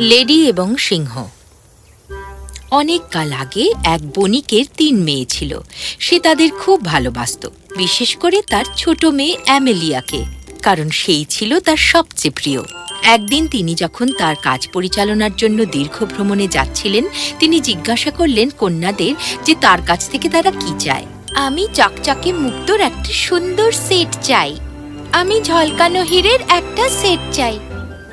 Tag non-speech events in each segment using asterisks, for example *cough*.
Lady এবং সিংহ। অনেক কাল আগে এক বণিকের তিন মেয়ে ছিল। সে তাদের খুব ভালোবাসত, বিশেষ করে তার ছোট মেয়ে অ্যামেলিয়াকে, কারণ সেই ছিল তার সবচেয়ে প্রিয়। একদিন তিনি যখন তার কাজ পরিচালনার জন্য দীর্ঘ ভ্রমণে যাচ্ছিলেন, তিনি জিজ্ঞাসা করলেন কন্যাদের যে তার কাছ থেকে তারা কি চায়। আমি চকচকে মুক্তর একটা সুন্দর সেট চাই। আমি ঝলকানো হীরের একটা সেট চাই।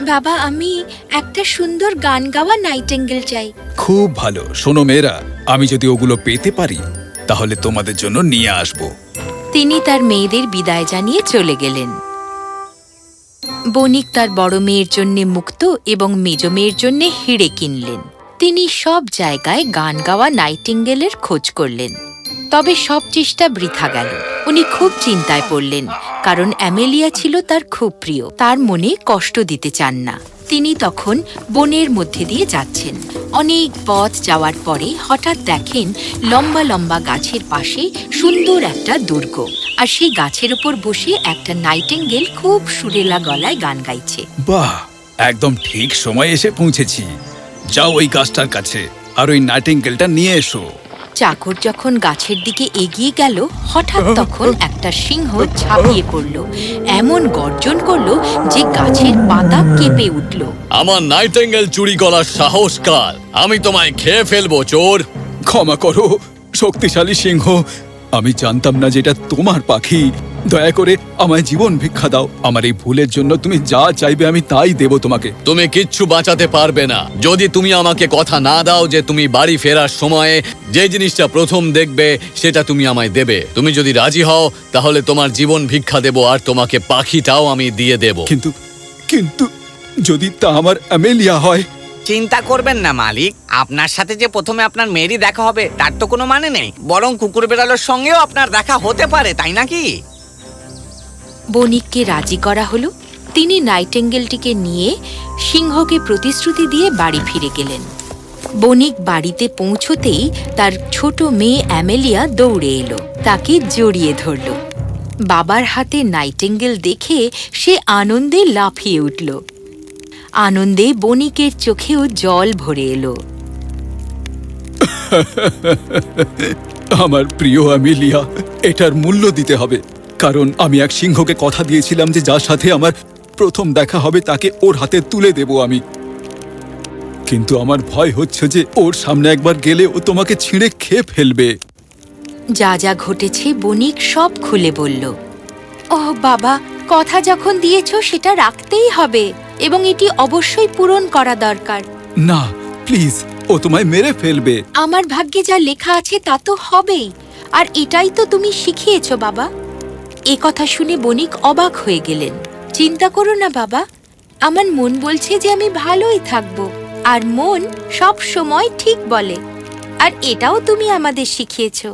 বাবা আমি একটা সুন্দর গান গাওয়া নাইটেঙ্গেল চাই। খুব ভালো। শোনো মেয়েরা আমি যদি ওগুলো পেতে পারি তাহলে তোমাদের জন্য নিয়ে আসব। তিনি তার মেয়েদের বিদায় জানিয়ে চলে গেলেন। বণিক তার বড় মেয়ের জন্য মুক্ত এবং মেজ মেয়ের জন্য হিড়ে কিনলেন। তিনি সব জায়গায় গান গাওয়া নাইটিঙ্গেলের খোঁজ করলেন। তবে সব চেষ্টা বৃথা গেল। উনি খুব চিন্তায় পড়লেন, কারণ অ্যামেলিয়া ছিল তার খুব প্রিয়। তার মনে কষ্ট দিতে চান না। তিনি তখন বনের মধ্যে দিয়ে যাচ্ছেন। অনেক পথ যাওয়ার পরে হঠাৎ দেখেন লম্বা লম্বা গাছের পাশে সুন্দর একটা দুর্গ। আর সেই গাছের ওপর বসে একটা নাইটেঙ্গেল খুব সুরেলা গলায় গান গাইছে। বাহ! একদম ঠিক সময় এসে পৌঁছেছি। যাও ওই গাছটার কাছে, আর ওই নাইটিঙ্গেলটা নিয়ে এসো। চাকর যখন গাছের দিকে এগিয়ে গেল হঠাৎ তখন একটা সিংহ ঝাঁপিয়ে পড়ল। এমন গর্জন করল যে গাছের পাতা কেঁপে উঠল। আমার নাইটেঙ্গেল চুরি করার সাহস কার? আমি তোমায় খেয়ে ফেলব চোর। ক্ষমা করো শক্তিশালী সিংহ। আমি জানতাম না যেটা তোমার পাখি। দয়া করে আমায় জীবন ভিক্ষা দাও। আমার এই ভুলের জন্য তুমি যা চাইবে আমি তাই দেব তোমাকে। তুমি কিচ্ছু বাঁচাতে পারবে না। যদি তুমি আমাকে কথা না দাও যে তুমি বাড়ি ফেরার সময়ে যে জিনিসটা প্রথম দেখবে সেটা তুমি আমায় দেবে। তুমি যদি রাজি হও তাহলে তোমার জীবন ভিক্ষা দেব আর তোমাকে পাখিটাও আমি দিয়ে দেব। কিন্তু কিন্তু যদি তা আমার অ্যামেলিয়া হয় চিন্তা করবেন না, মালিক। আপনার সাথে যে প্রথমে আপনার মেয়েরই দেখা হবে, তার তো কোনো মানে নেই। বরং কুকুর বেড়ালোর সঙ্গেও আপনার দেখা হতে পারে, তাই নাকি? বণিককে রাজি করা হলো। তিনি নাইটেঙ্গেলটিকে নিয়ে সিংহকে প্রতিশ্রুতি দিয়ে বাড়ি ফিরে গেলেন। বণিক বাড়িতে পৌঁছতেই তার ছোট মেয়ে অ্যামেলিয়া দৌড়ে এলো। তাকে জড়িয়ে ধরল। বাবার হাতে নাইটেঙ্গেল দেখে সে আনন্দে লাফিয়ে উঠল। আনন্দে বণিকের চোখেও জল ভরে এলো। *laughs* আমার প্রিয় অ্যামেলিয়া এটার মূল্য দিতে হবে। কারণ আমি এক সিংহকে কথা দিয়েছিলাম যে যার সাথে আমার প্রথম দেখা হবে তাকে ওর হাতে তুলে দেব আমি। কিন্তু আমার ভয় হচ্ছে যে ওর সামনে একবার গেলে ও তোমাকে ছিঁড়ে খেয়ে ফেলবে। যা যা ঘটেছে বণিক সব খুলে বলল ওহ বাবা কথা যখন দিয়েছ সেটা রাখতেই হবে। এবং এটি অবশ্যই পূরণ করা দরকার। না প্লিজ ও তোমায় মেরে ফেলবে। আমার ভাগ্যে যা লেখা আছে তা তো হবেই। আর এটাই তো তুমি শিখিয়েছ বাবা। এ কথা শুনে বণিক অবাক হয়ে গেলেন। চিন্তা করো না বাবা। আমার মন বলছে যে আমি ভালোই থাকব। আর মন সব সময় ঠিক বলে। আর এটাও তুমি আমাদের শিখিয়েছ।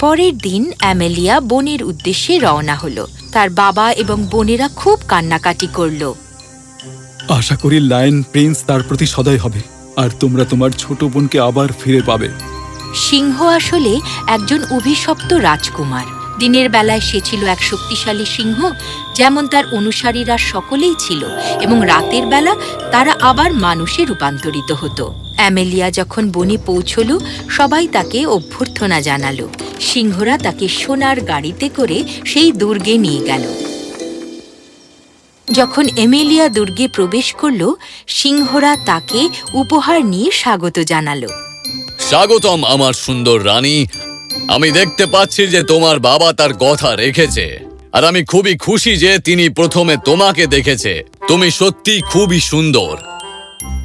পরের দিন অ্যামেলিয়া বোনের উদ্দেশ্যে রওনা হলো। তার বাবা এবং বোনেরা খুব কান্নাকাটি করল। আশা করি লায়ন প্রিন্স তার প্রতি সদয় হবে, আর তোমরা তোমার ছোট বোনকে আবার ফিরে পাবে। সিংহ আসলে একজন অভিশপ্ত রাজকুমার। দিনের বেলায় সে ছিল এক শক্তিশালী সিংহ, যেমন তার অনুসারীরা সকলেই ছিল, এবং রাতের বেলা তারা আবার মানুষে রূপান্তরিত হতো। অ্যামেলিয়া যখন বনে পৌঁছল, সবাই তাকে অভ্যর্থনা জানালো। সিংহরা তাকে সোনার গাড়িতে করে সেই দুর্গে নিয়ে গেল। যখন এমেলিয়া দুর্গে প্রবেশ করল, সিংহরা তাকে উপহার নিয়ে স্বাগত জানালো। স্বাগতম আমার সুন্দর রানী। আমি দেখতে পাচ্ছি যে তোমার বাবা তার কথা রেখেছে। আর আমি খুবই খুশি যে তিনি প্রথমে তোমাকে দেখেছে। তুমি সত্যি খুবই সুন্দর।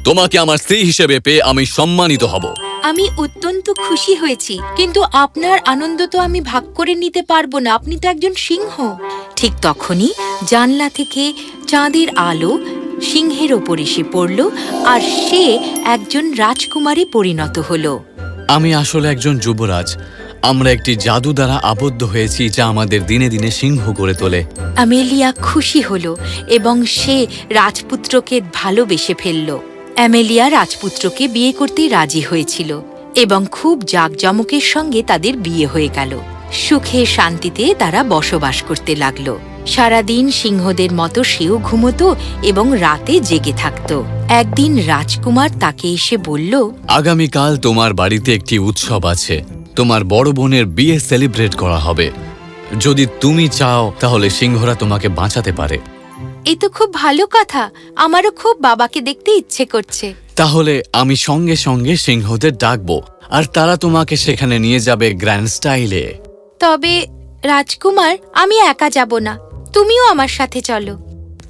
তোমাকে আমার স্ত্রী হিসেবে পেয়ে আমি সম্মানিত হব। আমি অত্যন্ত খুশি হয়েছি। কিন্তু আপনার আনন্দ তো আমি ভাগ করে নিতে পারব না। আপনি তো একজন সিংহ। ঠিক তখনই জানলা থেকে চাঁদের আলো সিংহের ওপর এসে পড়ল আর সে একজন রাজকুমারী পরিণত হল। আমি আসলে একজন যুবরাজ। আমরা একটি জাদু দ্বারা আবদ্ধ হয়েছি যা আমাদের দিনে দিনে সিংহ করে তোলে। অ্যামেলিয়া খুশি হলো এবং সে রাজপুত্রকে ভালোবেসে ফেলল। অ্যামেলিয়া রাজপুত্রকে বিয়ে করতে রাজি হয়েছিল এবং খুব জাঁকজমকের সঙ্গে তাদের বিয়ে হয়ে গেল। সুখে শান্তিতে তারা বসবাস করতে লাগল। সারাদিন সিংহদের মতো সেও ঘুমত এবং রাতে জেগে থাকত। একদিন রাজকুমার তাকে এসে বলল, আগামীকাল তোমার বাড়িতে একটি উৎসব আছে। তোমার বড় বোনের বিয়ে সেলিব্রেট করা হবে। যদি তুমি চাও, তাহলে সিংহরা তোমাকে বাঁচাতে পারে। এ তো খুব ভালো কথা। আমারও খুব বাবাকে দেখতে ইচ্ছে করছে। তাহলে আমি সঙ্গে সঙ্গে সিংহদের ডাকবো আর তারা তোমাকে সেখানে নিয়ে যাবে গ্র্যান্ড স্টাইলে। তবে রাজকুমার আমি একা যাব না। তুমিও আমার সাথে চলো।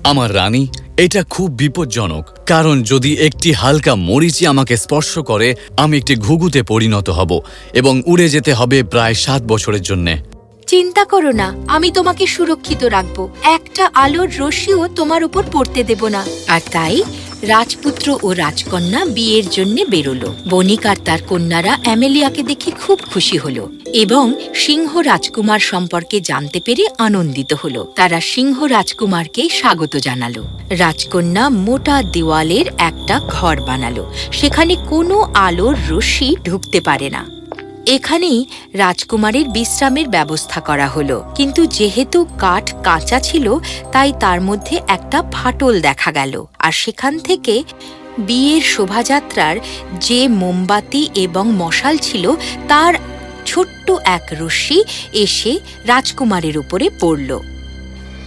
আমার রানী এটা খুব বিপজ্জনক কারণ যদি একটি হালকা মরিচি আমাকে স্পর্শ করে আমি একটি ঘুঘুতে পরিণত হব এবং উড়ে যেতে হবে প্রায় সাত বছরের জন্যে। চিন্তা করো না, আমি তোমাকে সুরক্ষিত রাখব। একটা আলোর রশ্মিও তোমার উপর পড়তে দেব না। আর তাই রাজপুত্র ও রাজকন্যা বিয়ের জন্য বেরোলো। বণিক আর তার কন্যারা অ্যামেলিয়াকে দেখে খুব খুশি হলো এবং সিংহ রাজকুমার সম্পর্কে জানতে পেরে আনন্দিত হলো। তারা সিংহ রাজকুমারকে স্বাগত জানালো। রাজকন্যা মোটা দেওয়ালের একটা ঘর বানালো। সেখানে কোনো আলোর রশ্মি ঢুকতে পারে না। এখানেই রাজকুমারের বিশ্রামের ব্যবস্থা করা হলো। কিন্তু যেহেতু কাঠ কাঁচা ছিল, তাই তার মধ্যে একটা ফাটল দেখা গেল। আর সেখান থেকে বিয়ের শোভাযাত্রার যে মোমবাতি এবং মশাল ছিল, তার ছোট্ট এক রশ্মি এসে রাজকুমারের উপরে পড়ল।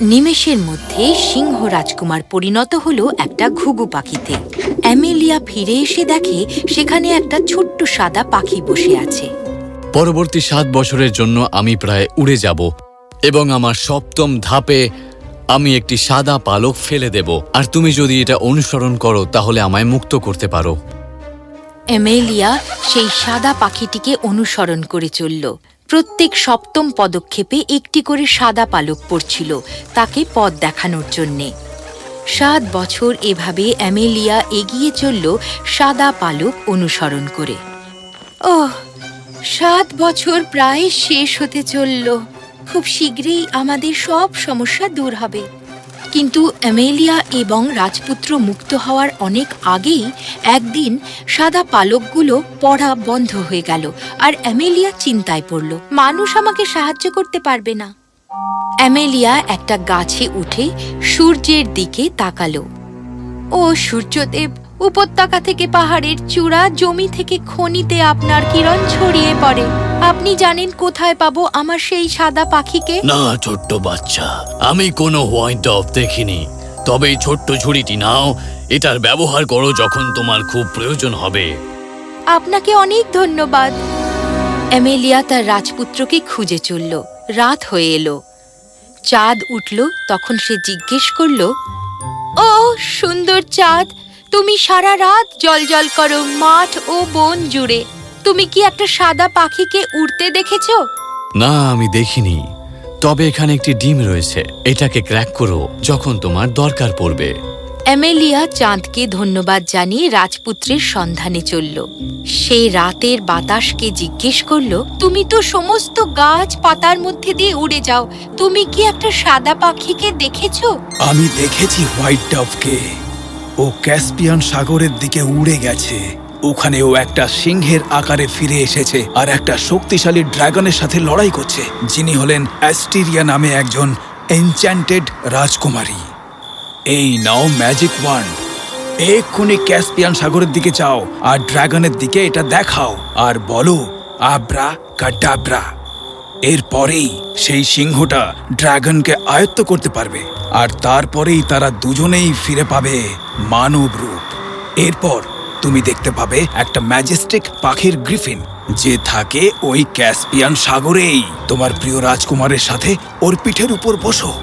নিমেষের মধ্যে সিংহ রাজকুমার পরিণত হল একটা ঘুঘু পাখিতে। অ্যামেলিয়া ফিরে এসে দেখে সেখানে একটা ছোট্ট সাদা পাখি বসে আছে। পরবর্তী সাত বছরের জন্য আমি প্রায় উড়ে যাব এবং আমার সপ্তম ধাপে আমি একটি সাদা পালক ফেলে দেব। আর তুমি যদি এটা অনুসরণ করো, তাহলে আমায় মুক্ত করতে পারো। এমেলিয়া সেই সাদা পাখিটিকে অনুসরণ করে চলল। প্রত্যেক সপ্তম পদক্ষেপে একটি করে সাদা পালক পড়ছিল তাকে পথ দেখানোর জন্যে। সাত বছর এভাবে অ্যামেলিয়া এগিয়ে চলল সাদা পালক অনুসরণ করে। ওহ সাত বছর প্রায় শেষ হতে চলল। খুব শীঘ্রই আমাদের সব সমস্যা দূর হবে। কিন্তু অ্যামেলিয়া এবং রাজপুত্র মুক্ত হওয়ার অনেক আগেই একদিন সাদা পালকগুলো পড়া বন্ধ হয়ে গেল আর অ্যামেলিয়া চিন্তায় পড়ল, মানুষ আমাকে সাহায্য করতে পারবে না। অ্যামেলিয়া একটা গাছে উঠে সূর্যের দিকে তাকালো। ও সূর্যদেব উপত্যকা থেকে পাহাড়ের চূড়া জমি থেকে খনিতে আপনার কিরণ ছড়িয়ে পড়ে। আপনি জানেন কোথায় পাবো আমার সেই সাদা পাখিকে? না ছোট্ট বাচ্চা আমি কোনো হোয়াইট অফ দেখিনি। তবে এই ছোট্ট ঝুড়িটি নাও এটার ব্যবহার করো যখন তোমার খুব প্রয়োজন হবে। আপনাকে অনেক ধন্যবাদ। অ্যামেলিয়া তার রাজপুত্রকে খুঁজে চলল। রাত হয়ে এলো। চাঁদ উঠল তখন সে জিজ্ঞেস করল ও সুন্দর চাঁদ তুমি সারা রাত জল জল করো মাঠ ও বন জুড়ে। তুমি কি একটা সাদা পাখিকে উড়তে দেখেছ? না আমি দেখিনি। তবে এখানে একটি ডিম রয়েছে। এটাকে ক্র্যাক করো যখন তোমার দরকার পড়বে। অ্যামেলিয়া চাঁদকে ধন্যবাদ জানিয়ে রাজপুত্রের সন্ধানে চলল। সে রাতের বাতাসকে জিজ্ঞেস করল তুমি তো সমস্ত গাছ পাতার মধ্যে দিয়ে উড়ে যাও। তুমি কি একটা সাদা পাখিকে দেখেছ? আমি দেখেছি হোয়াইট ডভকে। ও ক্যাসপিয়ান সাগরের দিকে উড়ে গেছে। ওখানে ও একটা সিংহের আকারে ফিরে এসেছে আর একটা শক্তিশালী ড্রাগনের সাথে লড়াই করছে, যিনি হলেন অ্যাস্টিরিয়া নামে একজন এনচ্যান্টেড রাজকুমারী। এই নাও, ম্যাজিক ওয়ান। এক্ষুনি ক্যাসপিয়ান সাগরের দিকে যাও আর ড্রাগনের দিকে এটা দেখাও আর বলো, আব্রা কাডাব্রা। এরপরেই সেই সিংহটা ড্রাগনকে আয়ত্ত করতে পারবে। আর তারপরেই তারা দুজনেই ফিরে পাবে মানব রূপ। এরপর তুমি দেখতে পাবে একটা ম্যাজেস্টিক পাখির গ্রিফিন, যে থাকে ওই ক্যাসপিয়ান সাগরেই। তোমার প্রিয় রাজকুমারের সাথে ওর পিঠের উপর বসো।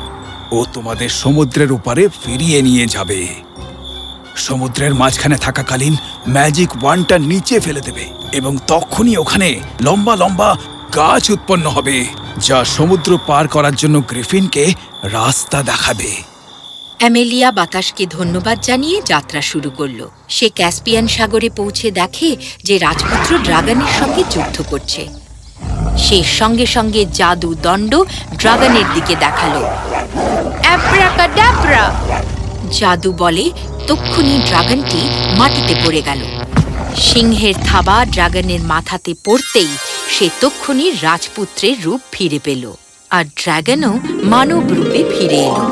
ও তোমাদের সমুদ্রের উপরে ফিরিয়ে নিয়ে যাবে। সমুদ্রের মাঝখানে থাকাকালীন ম্যাজিক ওয়ানটা নিচে ফেলে দেবে এবং তখনই ওখানে লম্বা লম্বা গাছ উৎপন্ন হবে, যা সমুদ্র পার করার জন্য গ্রিফিনকে রাস্তা দেখাবে। অ্যামেলিয়া বাতাসকে ধন্যবাদ জানিয়ে যাত্রা শুরু করল। সে ক্যাসপিয়ান সাগরে পৌঁছে দেখে যে রাজপুত্র ড্রাগনের সঙ্গে যুদ্ধ করছে। সে সঙ্গে সঙ্গে জাদু দণ্ড ড্রাগনের দিকে দেখাল। জাদু বলে তক্ষুনি ড্রাগনটি মাটিতে পড়ে গেল। সিংহের থাবা ড্রাগনের মাথাতে পড়তেই সে তক্ষুনি রাজপুত্রের রূপ ফিরে পেল আর ড্র্যাগনও মানব রূপে ফিরে এলো।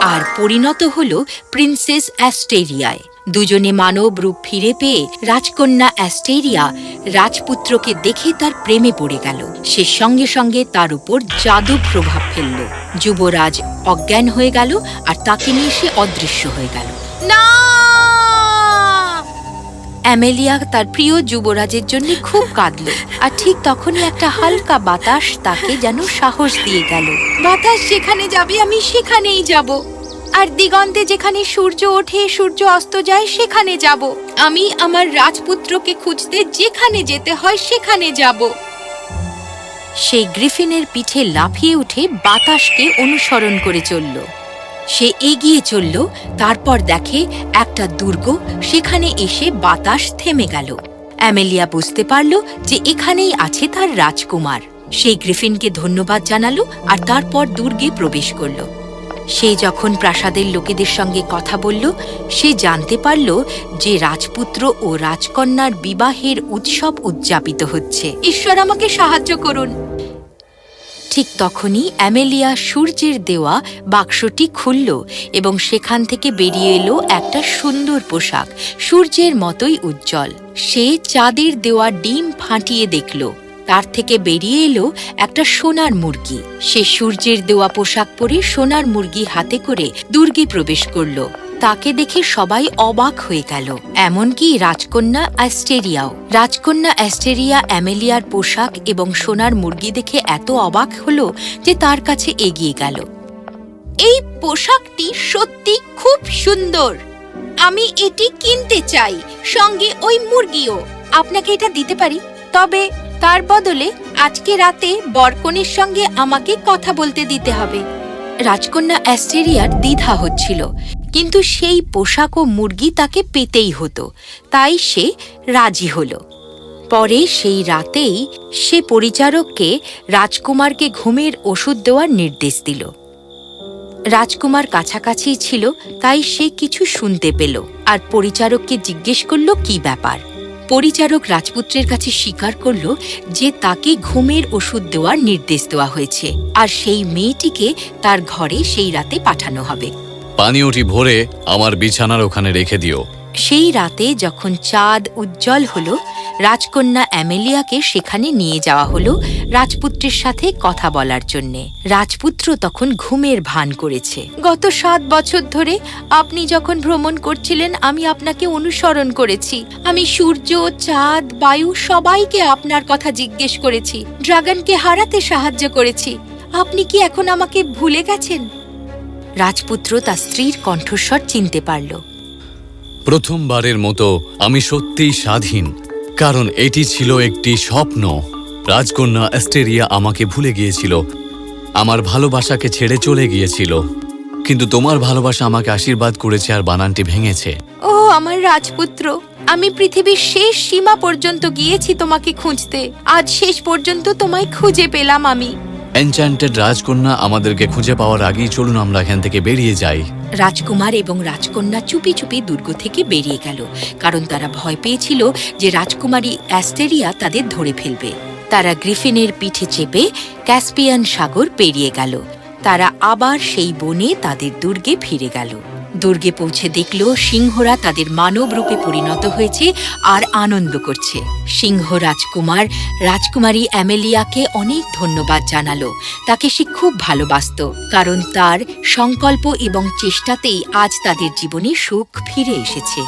আর পরিণত হল প্রিন্সেস অ্যাস্টেরিয়ায়। দুজনে মানব রূপ ফিরে পেয়ে রাজকন্যা অ্যাস্টেরিয়া রাজপুত্রকে দেখে তার প্রেমে পড়ে গেল। সে সঙ্গে সঙ্গে তার উপর জাদু প্রভাব ফেলল। যুবরাজ অজ্ঞান হয়ে গেল আর তাকে নিয়ে সে অদৃশ্য হয়ে গেল। অ্যামেলিয়া তার প্রিয় যুবরাজের জন্য খুব কাঁদল। আর ঠিক তখনই একটা হালকা বাতাস তাকে যেন সাহস দিয়ে গেল। বাতাস যেখানে যাবে, আমি সেখানেই যাব। আর দিগন্তে যেখানে সূর্য ওঠে, সূর্য অস্ত যায়, সেখানে যাব। আমি আমার রাজপুত্রকে খুঁজতে যেখানে যেতে হয়, সেখানে যাব। সেই গ্রিফিনের পিঠে লাফিয়ে উঠে বাতাসকে অনুসরণ করে চলল। সে এগিয়ে চলল, তারপর দেখে একটা দুর্গ, সেখানে এসে বাতাস থেমে গেল। অ্যামেলিয়া বুঝতে পারল যে এখানেই আছে তার রাজকুমার। সেই গ্রিফিনকে ধন্যবাদ জানালো আর তারপর দুর্গে প্রবেশ করল। সে যখন প্রাসাদের লোকেদের সঙ্গে কথা বলল, সে জানতে পারল যে রাজপুত্র ও রাজকন্যার বিবাহের উৎসব উদযাপিত হচ্ছে। ঈশ্বর আমাকে সাহায্য করুন। ঠিক তখনই অ্যামেলিয়া সূর্যের দেওয়া বাক্সটি খুলল এবং সেখান থেকে বেরিয়ে এলো একটা সুন্দর পোশাক, সূর্যের মতোই উজ্জ্বল। সে চাঁদের দেওয়া ডিম ফাটিয়ে দেখল। তার থেকে বেরিয়ে এলো একটা সোনার মুরগি। সে সূর্যের দেওয়া পোশাক পরে সোনার মুরগি হাতে করে দুর্গে প্রবেশ করল। তাকে দেখে সবাই অবাক হয়ে গেল। এমনকি রাজকন্যা অ্যাস্টেরিয়াও। রাজকন্যা অ্যাস্টেরিয়া অ্যামেলিয়ার পোশাক এবং সোনার মুরগি দেখে এত অবাক হল যে তার কাছে এগিয়ে গেল। এই পোশাকটি সত্যি খুব সুন্দর। আমি এটি কিনতে চাই, সঙ্গে ওই মুরগিও। আপনাকে এটা দিতে পারি? তবে তার বদলে আজকে রাতে বরকনের সঙ্গে আমাকে কথা বলতে দিতে হবে। রাজকন্যা অ্যাস্টেরিয়ার দ্বিধা হচ্ছিল। কিন্তু সেই পোশাক ও মুরগি তাকে পেতেই হতো, তাই সে রাজি হল। পরে সেই রাতেই সে পরিচারককে রাজকুমারকে ঘুমের ওষুধ দেওয়ার নির্দেশ দিল। রাজকুমার কাছাকাছি ছিল, তাই সে কিছু শুনতে পেল, আর পরিচারককে জিজ্ঞেস করল, কি ব্যাপার? পরিচারক রাজপুত্রের কাছে স্বীকার করল যে তাকে ঘুমের ওষুধ দেওয়ার নির্দেশ দেওয়া হয়েছে আর সেই মেয়েটিকে তার ঘরে সেই রাতে পাঠানো হবে। পানীয়টি ভরে আমার বিছানার ওখানে রেখে দিও। সেই রাতে যখন চাঁদ উজ্জ্বল হলো রাজকন্যা অ্যামেলিয়াকে সেখানে নিয়ে যাওয়া হলো রাজপুত্রের সাথে কথা বলার জন্যে। রাজপুত্র তখন ঘুমের ভান করেছে। গত সাত বছর ধরে আপনি যখন ভ্রমণ করছিলেন, আমি আপনাকে অনুসরণ করেছি। আমি সূর্য, চাঁদ, বায়ু সবাইকে আপনার কথা জিজ্ঞেস করেছি। ড্রাগনকে হারাতে সাহায্য করেছি। আপনি কি এখন আমাকে ভুলে গেছেন? রাজপুত্র তার স্ত্রীর কণ্ঠস্বর চিনতে পারল। প্রথমবারের মতো আমি সত্যিই স্বাধীন। কারণ এটি ছিল একটি স্বপ্ন। রাজকন্যা অ্যাস্টেরিয়া আমাকে ভুলে গিয়েছিল। আমার ভালোবাসাকে ছেড়ে চলে গিয়েছিল। কিন্তু তোমার ভালোবাসা আমাকে আশীর্বাদ করেছে আর বানানটি ভেঙেছে। ও আমার রাজপুত্র, আমি পৃথিবীর শেষ সীমা পর্যন্ত গিয়েছি তোমাকে খুঁজতে। আজ শেষ পর্যন্ত তোমায় খুঁজে পেলাম আমি। এনচ্যান্টেড রাজকন্যা আমাদেরকে খুঁজে পাওয়ার আগেই চলুন আমরা এখান থেকে বেরিয়ে যাই। রাজকুমার এবং রাজকন্যা চুপি চুপি দুর্গ থেকে বেরিয়ে গেল, কারণ তারা ভয় পেয়েছিল যে রাজকুমারী অ্যাস্টেরিয়া তাদের ধরে ফেলবে। তারা গ্রিফিনের পিঠে চেপে ক্যাসপিয়ান সাগর পেরিয়ে গেল। তারা আবার সেই বনে তাদের দুর্গে ফিরে গেল। দুর্গে পৌঁছে দেখল সিংহরা তাদের মানব রূপে পরিণত হয়েছে আর আনন্দ করছে। সিংহ রাজকুমার, রাজকুমারী অ্যামেলিয়াকে অনেক ধন্যবাদ জানালো। তাকে সে খুব ভালোবাসত, কারণ তার সংকল্প এবং চেষ্টাতেই আজ তাদের জীবনে সুখ ফিরে এসেছে।